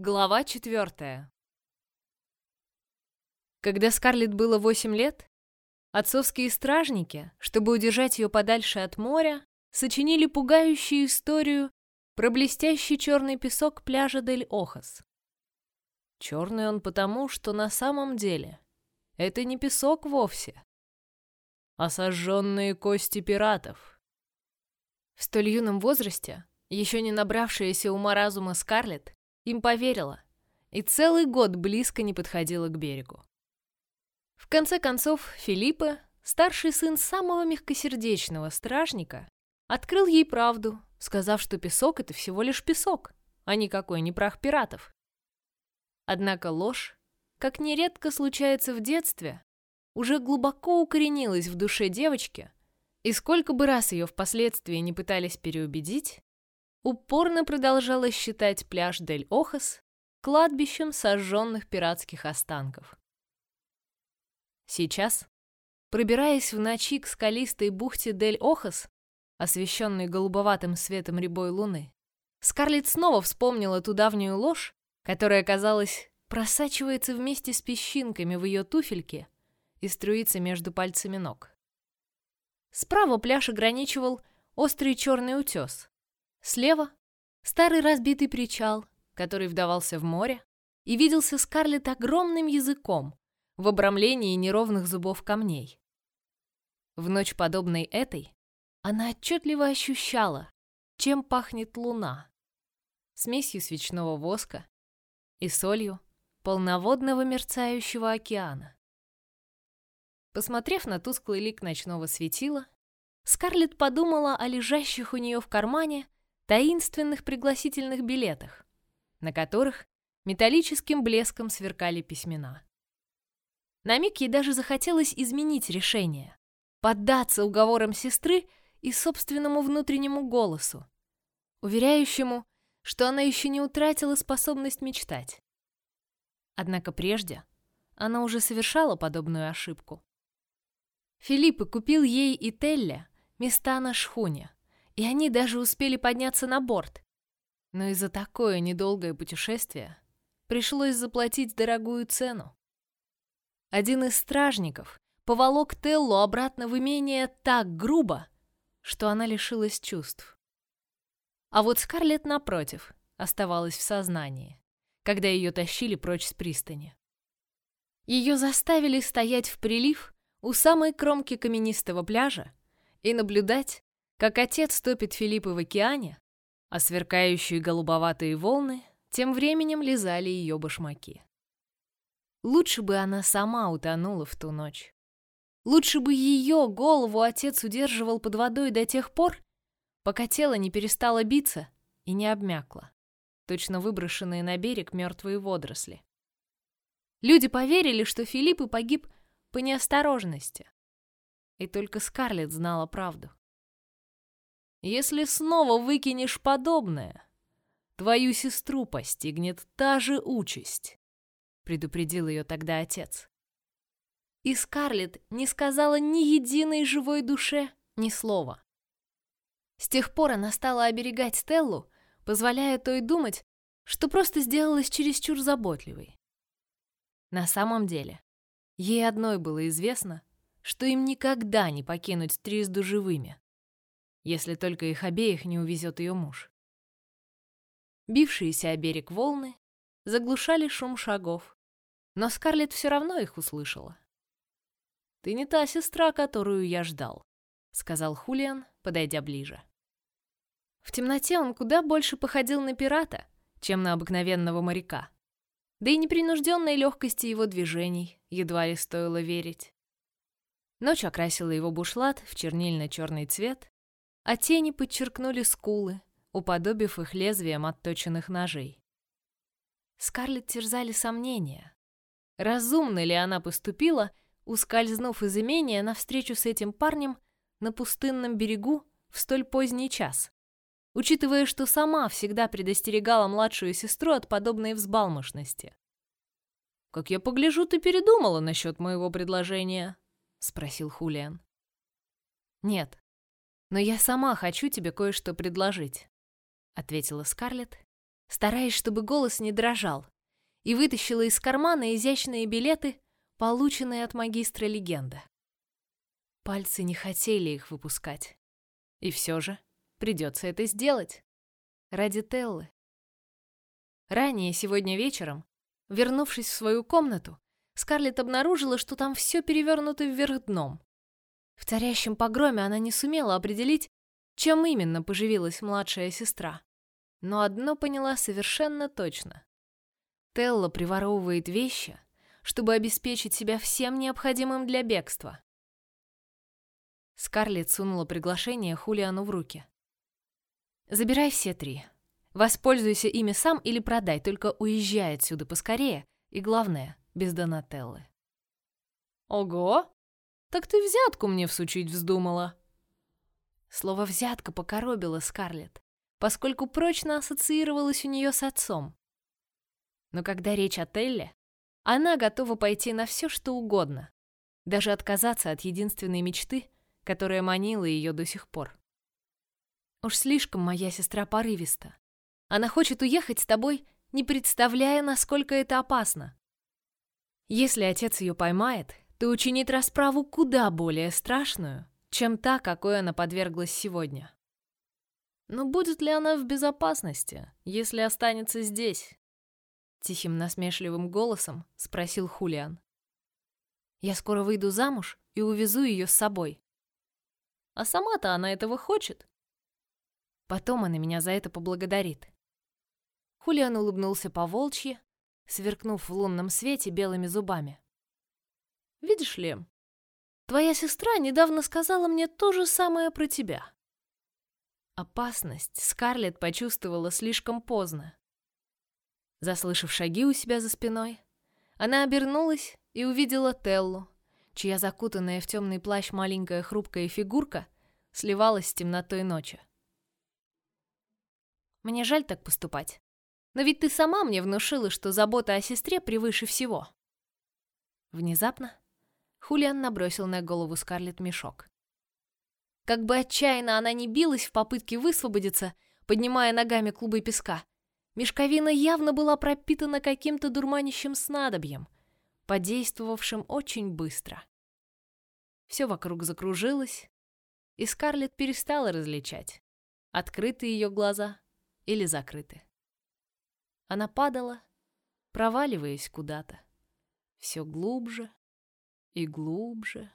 Глава четвертая. Когда Скарлетт было восемь лет, отцовские стражники, чтобы удержать ее подальше от моря, сочинили пугающую историю про блестящий черный песок пляжа Дель Охас. Черный он потому, что на самом деле это не песок вовсе, а сожженные кости пиратов. В столь юном возрасте, еще не набравшаяся ума разума Скарлетт, им поверила и целый год близко не подходила к берегу. В конце концов, Филиппа, старший сын самого мягкосердечного стражника, открыл ей правду, сказав, что песок — это всего лишь песок, а никакой не прах пиратов. Однако ложь, как нередко случается в детстве, уже глубоко укоренилась в душе девочки, и сколько бы раз ее впоследствии не пытались переубедить, упорно продолжала считать пляж Дель-Охас кладбищем сожженных пиратских останков. Сейчас, пробираясь в ночи к скалистой бухте Дель-Охас, освещенной голубоватым светом рябой луны, Скарлетт снова вспомнила ту давнюю ложь, которая, казалось, просачивается вместе с песчинками в ее туфельке и струится между пальцами ног. Справа пляж ограничивал острый черный утес, Слева — старый разбитый причал, который вдавался в море, и виделся Скарлетт огромным языком в обрамлении неровных зубов камней. В ночь, подобной этой, она отчетливо ощущала, чем пахнет луна. Смесью свечного воска и солью полноводного мерцающего океана. Посмотрев на тусклый лик ночного светила, Скарлетт подумала о лежащих у нее в кармане таинственных пригласительных билетах, на которых металлическим блеском сверкали письмена. На миг ей даже захотелось изменить решение, поддаться уговорам сестры и собственному внутреннему голосу, уверяющему, что она еще не утратила способность мечтать. Однако прежде она уже совершала подобную ошибку. Филипп купил ей и Телле места на шхуне, и они даже успели подняться на борт. Но и за такое недолгое путешествие пришлось заплатить дорогую цену. Один из стражников поволок Теллу обратно в имение так грубо, что она лишилась чувств. А вот Скарлетт, напротив, оставалась в сознании, когда ее тащили прочь с пристани. Ее заставили стоять в прилив у самой кромки каменистого пляжа и наблюдать, как отец топит Филиппа в океане, а сверкающие голубоватые волны тем временем лизали ее башмаки. Лучше бы она сама утонула в ту ночь. Лучше бы ее голову отец удерживал под водой до тех пор, пока тело не перестало биться и не обмякло, точно выброшенные на берег мертвые водоросли. Люди поверили, что Филипп и погиб по неосторожности. И только Скарлетт знала правду. Если снова выкинешь подобное, твою сестру постигнет та же участь, предупредил ее тогда отец. И Скарлетт не сказала ни единой живой душе ни слова. С тех пор она стала оберегать Стеллу, позволяя той думать, что просто сделалась чересчур заботливой. На самом деле, ей одной было известно, что им никогда не покинуть Тризду живыми если только их обеих не увезет ее муж. Бившиеся о берег волны заглушали шум шагов, но Скарлетт все равно их услышала. «Ты не та сестра, которую я ждал», — сказал Хулиан, подойдя ближе. В темноте он куда больше походил на пирата, чем на обыкновенного моряка. Да и непринужденной легкости его движений едва ли стоило верить. Ночь окрасила его бушлат в чернильно-черный цвет, а тени подчеркнули скулы, уподобив их лезвием отточенных ножей. Скарлетт терзали сомнения. Разумно ли она поступила, ускользнув из имения навстречу с этим парнем на пустынном берегу в столь поздний час, учитывая, что сама всегда предостерегала младшую сестру от подобной взбалмошности? «Как я погляжу, ты передумала насчет моего предложения?» — спросил Хулиан. «Нет, но я сама хочу тебе кое-что предложить», — ответила Скарлетт стараясь, чтобы голос не дрожал, и вытащила из кармана изящные билеты, полученные от магистра легенда. Пальцы не хотели их выпускать. И все же придется это сделать. Ради Теллы. Ранее сегодня вечером, вернувшись в свою комнату, Скарлетт обнаружила, что там все перевернуто вверх дном. В царящем погроме она не сумела определить, чем именно поживилась младшая сестра. Но одно поняла совершенно точно. Телла приворовывает вещи, чтобы обеспечить себя всем необходимым для бегства. Скарлетт сунула приглашение Хулиану в руки. «Забирай все три. Воспользуйся ими сам или продай, только уезжай отсюда поскорее, и главное, без Донателлы». «Ого! Так ты взятку мне всучить вздумала!» Слово «взятка» покоробило Скарлетт, поскольку прочно ассоциировалось у нее с отцом. Но когда речь о Телле, она готова пойти на все, что угодно, даже отказаться от единственной мечты, которая манила ее до сих пор. Уж слишком моя сестра порывиста. Она хочет уехать с тобой, не представляя, насколько это опасно. Если отец ее поймает, то учинит расправу куда более страшную, чем та, какой она подверглась сегодня. Но будет ли она в безопасности, если останется здесь? Тихим насмешливым голосом спросил Хулиан. Я скоро выйду замуж и увезу ее с собой. А сама-то она этого хочет. Потом она меня за это поблагодарит. Хулиан улыбнулся по волчьи, сверкнув в лунном свете белыми зубами. Видишь ли, твоя сестра недавно сказала мне то же самое про тебя. Опасность Скарлетт почувствовала слишком поздно. Заслышав шаги у себя за спиной, она обернулась и увидела Теллу, чья закутанная в темный плащ маленькая хрупкая фигурка сливалась с темнотой ночи. Мне жаль так поступать. Но ведь ты сама мне внушила, что забота о сестре превыше всего. Внезапно Хулиан набросил на голову Скарлетт мешок. Как бы отчаянно она не билась в попытке высвободиться, поднимая ногами клубы песка, мешковина явно была пропитана каким-то дурманящим снадобьем, подействовавшим очень быстро. Все вокруг закружилось, и Скарлетт перестала различать, открыты ее глаза или закрыты. Она падала, проваливаясь куда-то, все глубже и глубже.